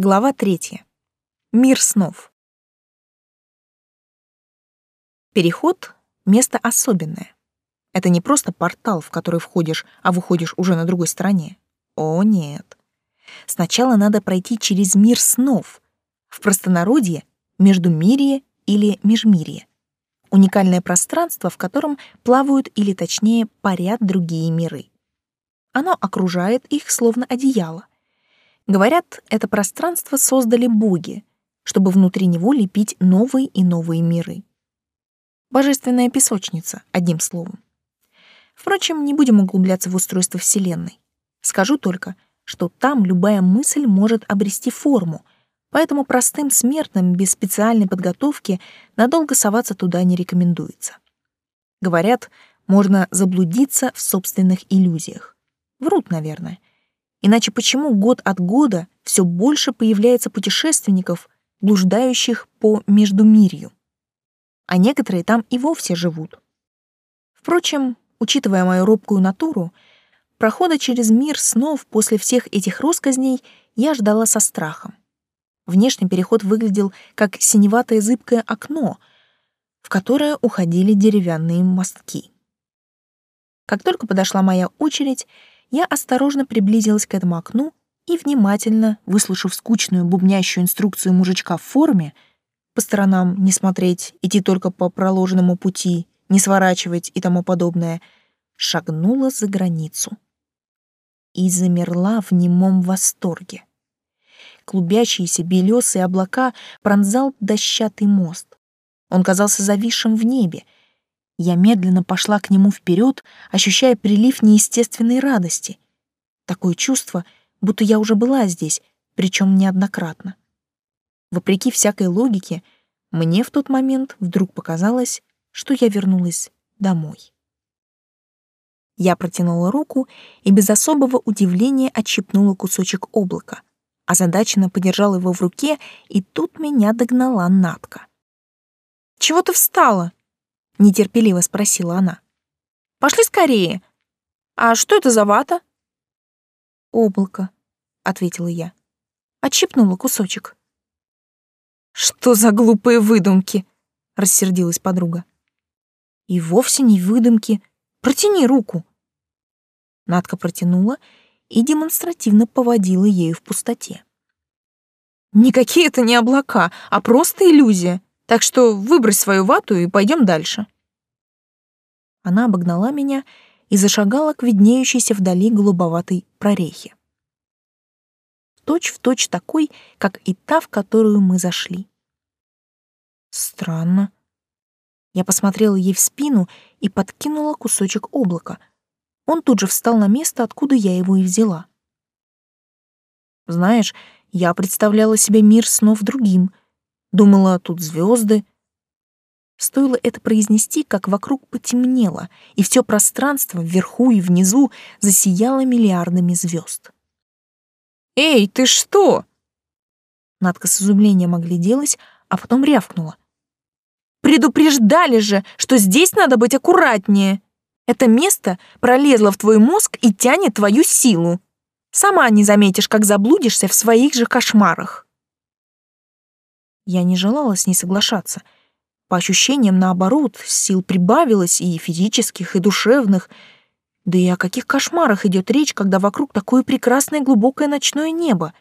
Глава третья. Мир снов. Переход — место особенное. Это не просто портал, в который входишь, а выходишь уже на другой стороне. О, нет. Сначала надо пройти через мир снов. В простонародье — междумирье или межмирье. Уникальное пространство, в котором плавают или, точнее, парят другие миры. Оно окружает их словно одеяло — Говорят, это пространство создали боги, чтобы внутри него лепить новые и новые миры. Божественная песочница, одним словом. Впрочем, не будем углубляться в устройство Вселенной. Скажу только, что там любая мысль может обрести форму, поэтому простым смертным без специальной подготовки надолго соваться туда не рекомендуется. Говорят, можно заблудиться в собственных иллюзиях. Врут, наверное. Иначе почему год от года все больше появляется путешественников, блуждающих по Междумирью? А некоторые там и вовсе живут. Впрочем, учитывая мою робкую натуру, прохода через мир снов после всех этих россказней я ждала со страхом. Внешний переход выглядел как синеватое зыбкое окно, в которое уходили деревянные мостки. Как только подошла моя очередь, я осторожно приблизилась к этому окну и, внимательно, выслушав скучную бубнящую инструкцию мужичка в форме, по сторонам не смотреть, идти только по проложенному пути, не сворачивать и тому подобное, шагнула за границу. И замерла в немом восторге. Клубящиеся белесые облака пронзал дощатый мост. Он казался зависшим в небе — я медленно пошла к нему вперед, ощущая прилив неестественной радости. Такое чувство, будто я уже была здесь, причем неоднократно. Вопреки всякой логике, мне в тот момент вдруг показалось, что я вернулась домой. Я протянула руку и без особого удивления отщипнула кусочек облака, озадаченно подержала его в руке, и тут меня догнала Натка. «Чего ты встала?» Нетерпеливо спросила она. Пошли скорее. А что это за вата? Облако, ответила я. Отщипнула кусочек. Что за глупые выдумки? рассердилась подруга. И вовсе не выдумки. Протяни руку. Надка протянула и демонстративно поводила ею в пустоте. Никакие это не облака, а просто иллюзия. Так что выбрось свою вату и пойдем дальше. Она обогнала меня и зашагала к виднеющейся вдали голубоватой прорехе. Точь в точь такой, как и та, в которую мы зашли. Странно. Я посмотрела ей в спину и подкинула кусочек облака. Он тут же встал на место, откуда я его и взяла. Знаешь, я представляла себе мир снов другим — Думала, тут звезды. Стоило это произнести, как вокруг потемнело, и все пространство вверху и внизу засияло миллиардами звезд. «Эй, ты что?» Надка с изумлением огляделась, а потом рявкнула. «Предупреждали же, что здесь надо быть аккуратнее. Это место пролезло в твой мозг и тянет твою силу. Сама не заметишь, как заблудишься в своих же кошмарах». Я не желала с ней соглашаться. По ощущениям, наоборот, сил прибавилось и физических, и душевных. Да и о каких кошмарах идет речь, когда вокруг такое прекрасное глубокое ночное небо?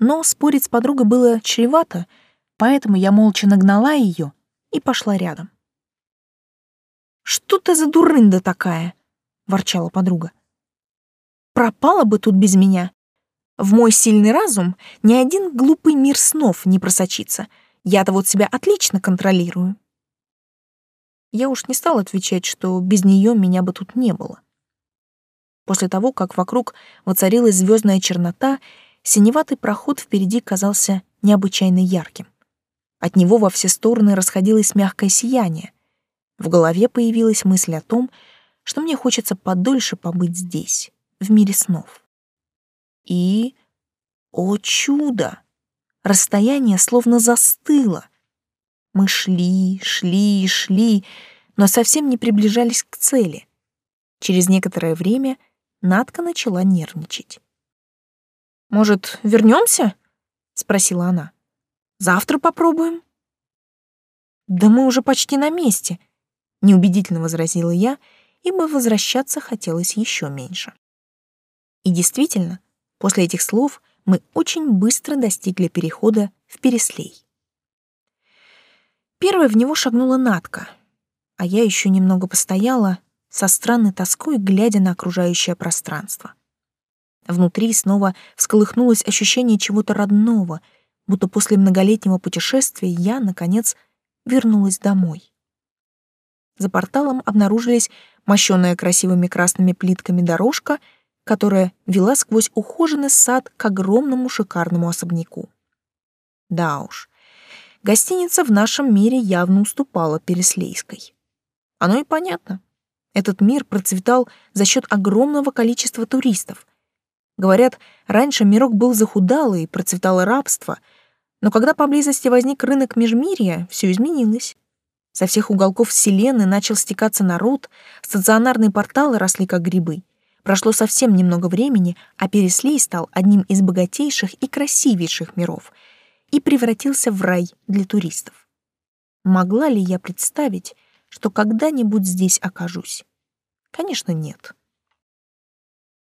Но спорить с подругой было чревато, поэтому я молча нагнала ее и пошла рядом. «Что ты за дурында такая?» — ворчала подруга. «Пропала бы тут без меня. В мой сильный разум ни один глупый мир снов не просочится. Я-то вот себя отлично контролирую. Я уж не стал отвечать, что без нее меня бы тут не было. После того, как вокруг воцарилась звездная чернота, синеватый проход впереди казался необычайно ярким. От него во все стороны расходилось мягкое сияние. В голове появилась мысль о том, что мне хочется подольше побыть здесь, в мире снов. И, о чудо, расстояние словно застыло. Мы шли, шли, шли, но совсем не приближались к цели. Через некоторое время Надка начала нервничать. «Может, вернемся? спросила она. Завтра попробуем. Да мы уже почти на месте, неубедительно возразила я, ибо возвращаться хотелось еще меньше. И действительно, после этих слов мы очень быстро достигли перехода в Переслей. Первой в него шагнула Натка, а я еще немного постояла, со странной тоской глядя на окружающее пространство. Внутри снова всколыхнулось ощущение чего-то родного, будто после многолетнего путешествия я, наконец, вернулась домой. За порталом обнаружились мощенная красивыми красными плитками дорожка, которая вела сквозь ухоженный сад к огромному шикарному особняку. Да уж, гостиница в нашем мире явно уступала Переслейской. Оно и понятно. Этот мир процветал за счет огромного количества туристов. Говорят, раньше мирок был захудалый, процветало рабство, но когда поблизости возник рынок Межмирья, все изменилось. Со всех уголков вселенной начал стекаться народ, стационарные порталы росли как грибы. Прошло совсем немного времени, а Переслей стал одним из богатейших и красивейших миров и превратился в рай для туристов. Могла ли я представить, что когда-нибудь здесь окажусь? Конечно, нет.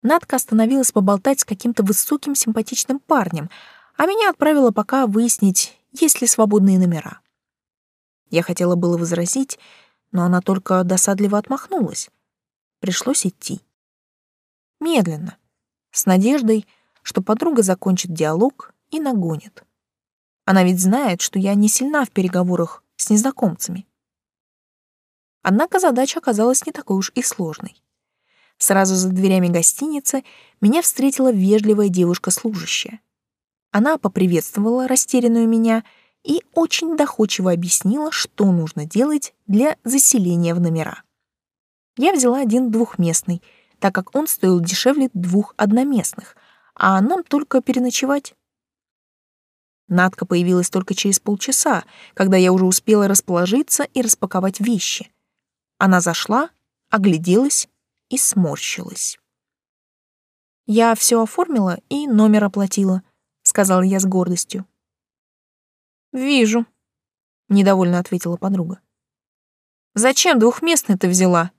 Надка остановилась поболтать с каким-то высоким симпатичным парнем, а меня отправила пока выяснить, есть ли свободные номера. Я хотела было возразить, но она только досадливо отмахнулась. Пришлось идти. Медленно, с надеждой, что подруга закончит диалог и нагонит. Она ведь знает, что я не сильна в переговорах с незнакомцами. Однако задача оказалась не такой уж и сложной. Сразу за дверями гостиницы меня встретила вежливая девушка-служащая. Она поприветствовала растерянную меня и очень доходчиво объяснила, что нужно делать для заселения в номера. Я взяла один двухместный, так как он стоил дешевле двух одноместных, а нам только переночевать. Надка появилась только через полчаса, когда я уже успела расположиться и распаковать вещи. Она зашла, огляделась и сморщилась. «Я все оформила и номер оплатила», — сказала я с гордостью. «Вижу», — недовольно ответила подруга. «Зачем двухместный ты взяла?»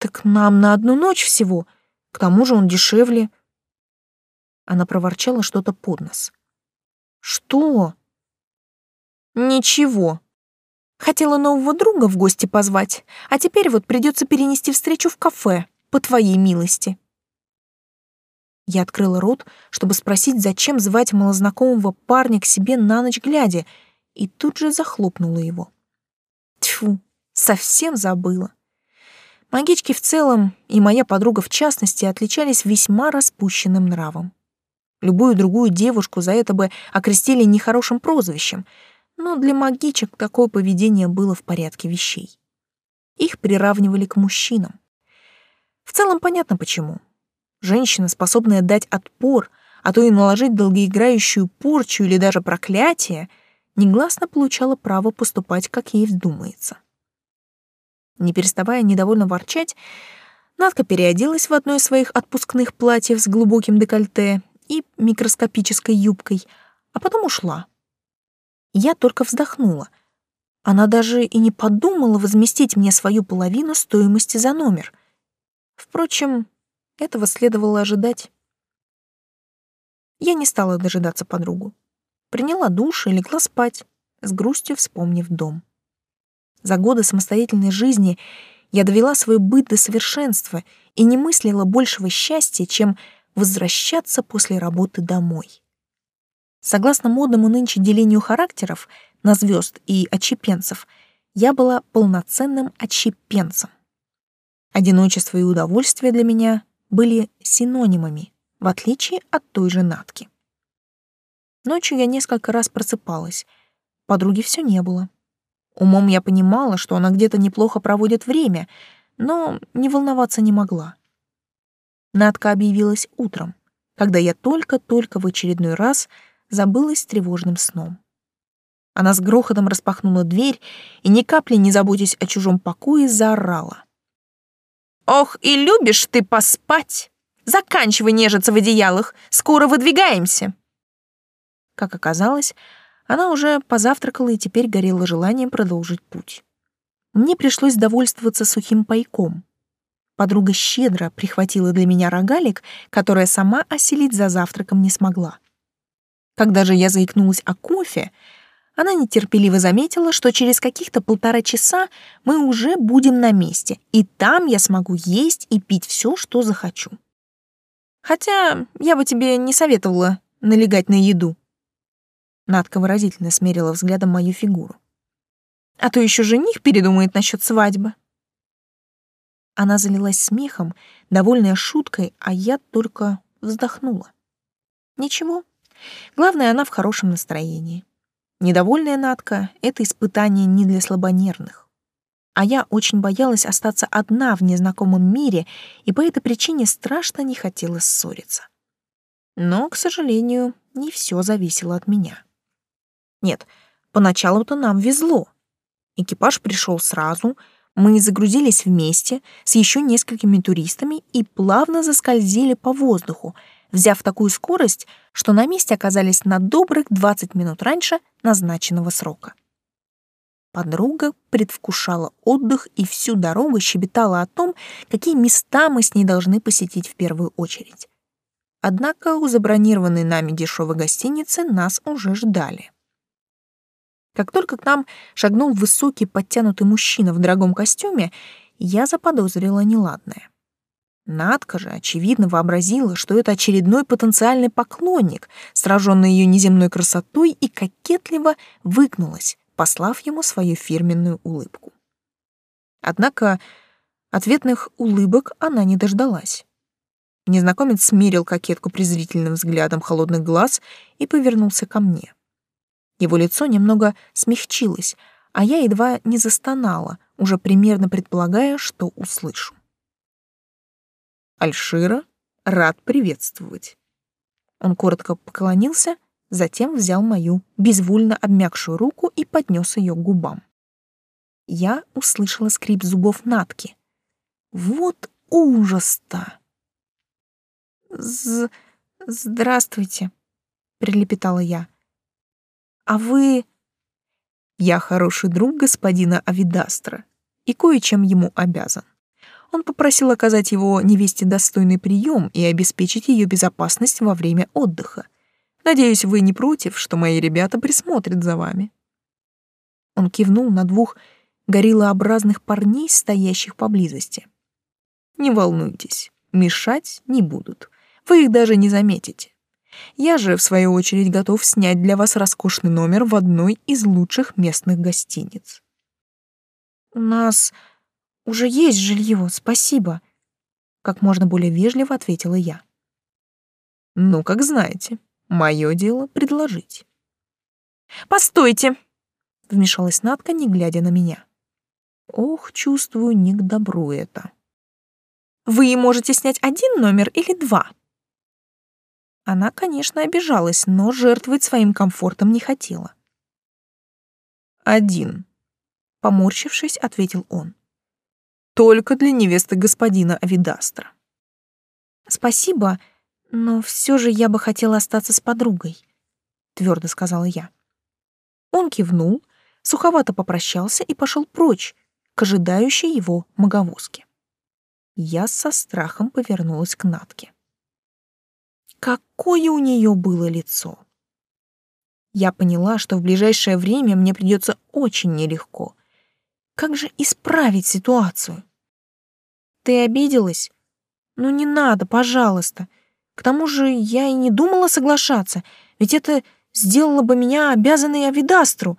«Так нам на одну ночь всего, к тому же он дешевле». Она проворчала что-то под нос. «Что?» «Ничего», Хотела нового друга в гости позвать, а теперь вот придется перенести встречу в кафе, по твоей милости. Я открыла рот, чтобы спросить, зачем звать малознакомого парня к себе на ночь глядя, и тут же захлопнула его. Тьфу, совсем забыла. Магички в целом, и моя подруга в частности, отличались весьма распущенным нравом. Любую другую девушку за это бы окрестили нехорошим прозвищем — но для магичек такое поведение было в порядке вещей. Их приравнивали к мужчинам. В целом понятно почему. Женщина, способная дать отпор, а то и наложить долгоиграющую порчу или даже проклятие, негласно получала право поступать, как ей вздумается. Не переставая недовольно ворчать, Надка переоделась в одно из своих отпускных платьев с глубоким декольте и микроскопической юбкой, а потом ушла. Я только вздохнула. Она даже и не подумала возместить мне свою половину стоимости за номер. Впрочем, этого следовало ожидать. Я не стала дожидаться подругу. Приняла душ и легла спать, с грустью вспомнив дом. За годы самостоятельной жизни я довела свой быт до совершенства и не мыслила большего счастья, чем возвращаться после работы домой. Согласно модному нынче делению характеров на звезд и отщепенцев, я была полноценным отщепенцем. Одиночество и удовольствие для меня были синонимами, в отличие от той же Натки. Ночью я несколько раз просыпалась. Подруги все не было. Умом я понимала, что она где-то неплохо проводит время, но не волноваться не могла. Натка объявилась утром, когда я только-только в очередной раз — забылась тревожным сном. Она с грохотом распахнула дверь и, ни капли не заботясь о чужом покое, заорала. «Ох, и любишь ты поспать! Заканчивай нежиться в одеялах, скоро выдвигаемся!» Как оказалось, она уже позавтракала и теперь горела желанием продолжить путь. Мне пришлось довольствоваться сухим пайком. Подруга щедро прихватила для меня рогалик, которая сама оселить за завтраком не смогла. Когда же я заикнулась о кофе, она нетерпеливо заметила, что через каких-то полтора часа мы уже будем на месте, и там я смогу есть и пить все, что захочу. Хотя я бы тебе не советовала налегать на еду. Надка выразительно смерила взглядом мою фигуру. А то еще жених передумает насчет свадьбы. Она залилась смехом, довольная шуткой, а я только вздохнула. Ничего. Главное, она в хорошем настроении. Недовольная Надка — это испытание не для слабонервных. А я очень боялась остаться одна в незнакомом мире и по этой причине страшно не хотела ссориться. Но, к сожалению, не все зависело от меня. Нет, поначалу-то нам везло. Экипаж пришел сразу, мы загрузились вместе с еще несколькими туристами и плавно заскользили по воздуху, взяв такую скорость, что на месте оказались на добрых 20 минут раньше назначенного срока. Подруга предвкушала отдых и всю дорогу щебетала о том, какие места мы с ней должны посетить в первую очередь. Однако у забронированной нами дешевой гостиницы нас уже ждали. Как только к нам шагнул высокий подтянутый мужчина в дорогом костюме, я заподозрила неладное. Надка же, очевидно, вообразила, что это очередной потенциальный поклонник, сраженный ее неземной красотой, и кокетливо выгнулась, послав ему свою фирменную улыбку. Однако ответных улыбок она не дождалась. Незнакомец смерил кокетку презрительным взглядом холодных глаз и повернулся ко мне. Его лицо немного смягчилось, а я едва не застонала, уже примерно предполагая, что услышу. Альшира, рад приветствовать. Он коротко поклонился, затем взял мою безвольно обмякшую руку и поднес ее к губам. Я услышала скрип зубов Натки. Вот ужас-то! З «Здравствуйте», — прилепетала я. «А вы...» «Я хороший друг господина Авидастра и кое-чем ему обязан он попросил оказать его невесте достойный прием и обеспечить ее безопасность во время отдыха. Надеюсь, вы не против, что мои ребята присмотрят за вами. Он кивнул на двух гориллообразных парней, стоящих поблизости. Не волнуйтесь, мешать не будут. Вы их даже не заметите. Я же, в свою очередь, готов снять для вас роскошный номер в одной из лучших местных гостиниц. У нас уже есть жилье, спасибо, как можно более вежливо ответила я. Ну, как знаете, мое дело предложить. Постойте, вмешалась Натка, не глядя на меня. Ох, чувствую, не к добру это. Вы можете снять один номер или два? Она, конечно, обижалась, но жертвовать своим комфортом не хотела. Один, поморщившись, ответил он только для невесты господина Авидастра. Спасибо, но все же я бы хотела остаться с подругой, твердо сказала я. Он кивнул, суховато попрощался и пошел прочь, к ожидающей его маговозке. Я со страхом повернулась к Натке. Какое у нее было лицо! Я поняла, что в ближайшее время мне придется очень нелегко. Как же исправить ситуацию? Ты обиделась? Ну не надо, пожалуйста. К тому же я и не думала соглашаться, ведь это сделало бы меня обязанной Авидастру,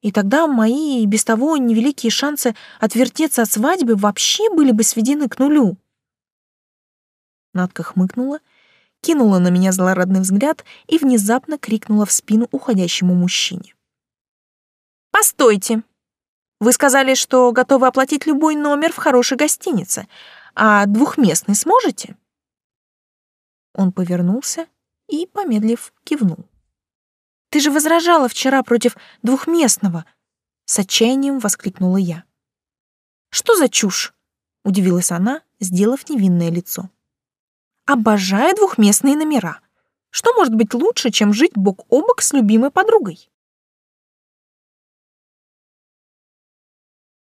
и тогда мои и без того невеликие шансы отвертеться от свадьбы вообще были бы сведены к нулю. Надка хмыкнула, кинула на меня злорадный взгляд и внезапно крикнула в спину уходящему мужчине. «Постойте! Вы сказали, что готовы оплатить любой номер в хорошей гостинице, а двухместный сможете?» Он повернулся и, помедлив, кивнул. «Ты же возражала вчера против двухместного!» С отчаянием воскликнула я. «Что за чушь?» — удивилась она, сделав невинное лицо. «Обожаю двухместные номера. Что может быть лучше, чем жить бок о бок с любимой подругой?